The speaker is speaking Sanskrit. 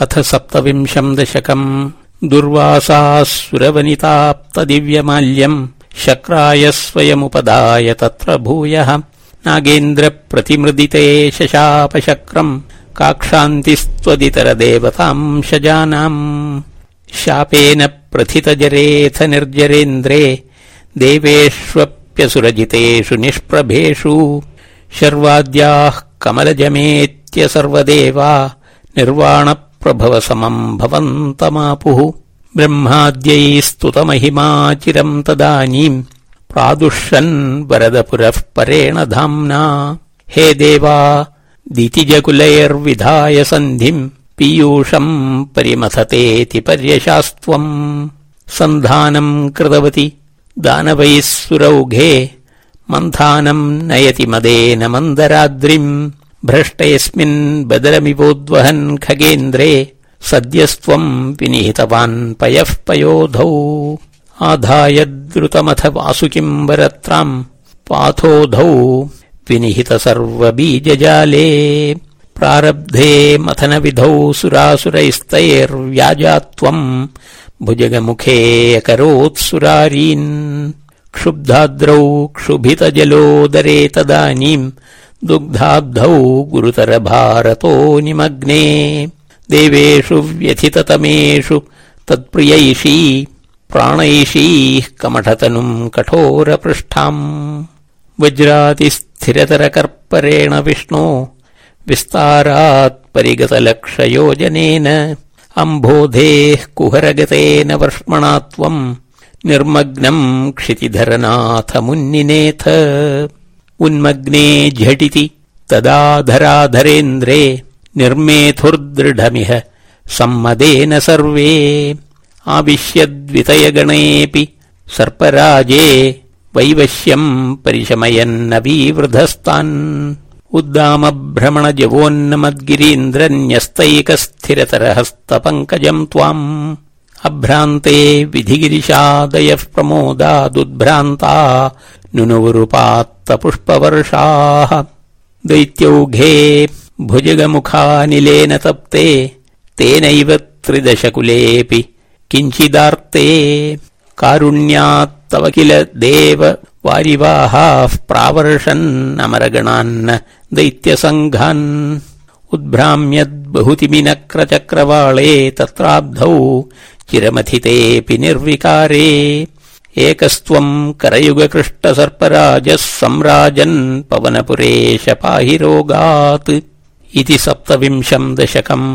अथ सप्तविंशम् दशकम्। दुर्वासासुरवनिताप्तदिव्यमाल्यम् शक्राय स्वयमुपदाय तत्र भूयः। नागेन्द्रप्रतिमृदिते शशापशक्रम् काक्षान्तिस्त्वदितरदेवताम् शजानाम्। शापेन प्रथितजरेऽथ निर्जरेन्द्रे देवेष्वप्यसुरजितेषु निष्प्रभेषु। शर्वाद्याः कमलजमेत्य सर्वदेवा निर्वाणप्रभवसमम् भवन्तमापुः। ब्रह्माद्यैस्तुतमहिमा चिरम् तदानीम् प्रादुष्यन् वरदपुरः परेण धाम्ना। हे देवा दितिजकुलैर्विधाय सन्धिम् पीयूषम् परिमथतेति पर्यशास्त्वम्। सन्धानम् कृतवति दानवैः सुरौघे मन्थानम् नयति मदेन मन्दराद्रिम् भ्रष्टेऽस्मिन् बदरमिवोद्वहन् खगेन्द्रे सद्यस्त्वम् विनिहितवान् पयः पयोधौ। आधाय द्रुतमथ वासुकिम् वरत्राम् पाथोधौ। विनिहित सर्वबीजजाले। प्रारब्धे मथनविधौ सुरासुरैस्तैर्व्याजात्वम् भुजगमुखे अकरोत्सुरारीन् क्षुब्धाद्रौ क्षुभितजलोदरे तदानीम् दुग्धाब्धौ गुरुतरभारतो निमग्ने। देवेषु व्यथिततमेषु तत्प्रियैषी प्राणैषीः कमठतनुम् कठोरपृष्ठाम्। वज्रातिस्थिरतरकर्परेण विष्णो विस्तारात् परिगतलक्षयोजनेन अम्भोधेः कुहरगतेन वर्ष्मणा त्वम् निर्मग्नम् क्षितिधरनाथमुन्निनेथ उन्मग्ने झटिति तदाधराधरेन्द्रे निर्मेथुर्दृढमिह सम्मदेन सर्वे। आविश्यद्वितयगणेऽपि सर्पराजे वैवश्यम् परिशमयन्नवीवृधस्तान्। उद्दामभ्रमणजवोन्नमद्गिरीन्द्रन्यस्तैकस्थिरतरहस्तपङ्कजम् त्वाम्। अभ्रान्ते विधिगिरिशादयः प्रमोदादुद्भ्रान्ता नुनुवुरुपात्तपुष्पवर्षाः। दैत्यौघे भुजगमुखानिलेन तप्ते तेनैव त्रिदशकुलेऽपि। किञ्चिदार्ते कारुण्यात्तव किल देव वारिवाहाः प्रावर्षन्नमरगणान्न दैत्यसङ्घान्। उद्भ्राम्यद्बहुतिमिनक्रचक्रवाळे तत्राब्धौ चिरमथितेऽपि निर्विकारे एकस्त्वम् करयुगकृष्टसर्पराजः सम्राजन् पवनपुरेश पाहि रोगात् इति सप्तविंशम् दशकम्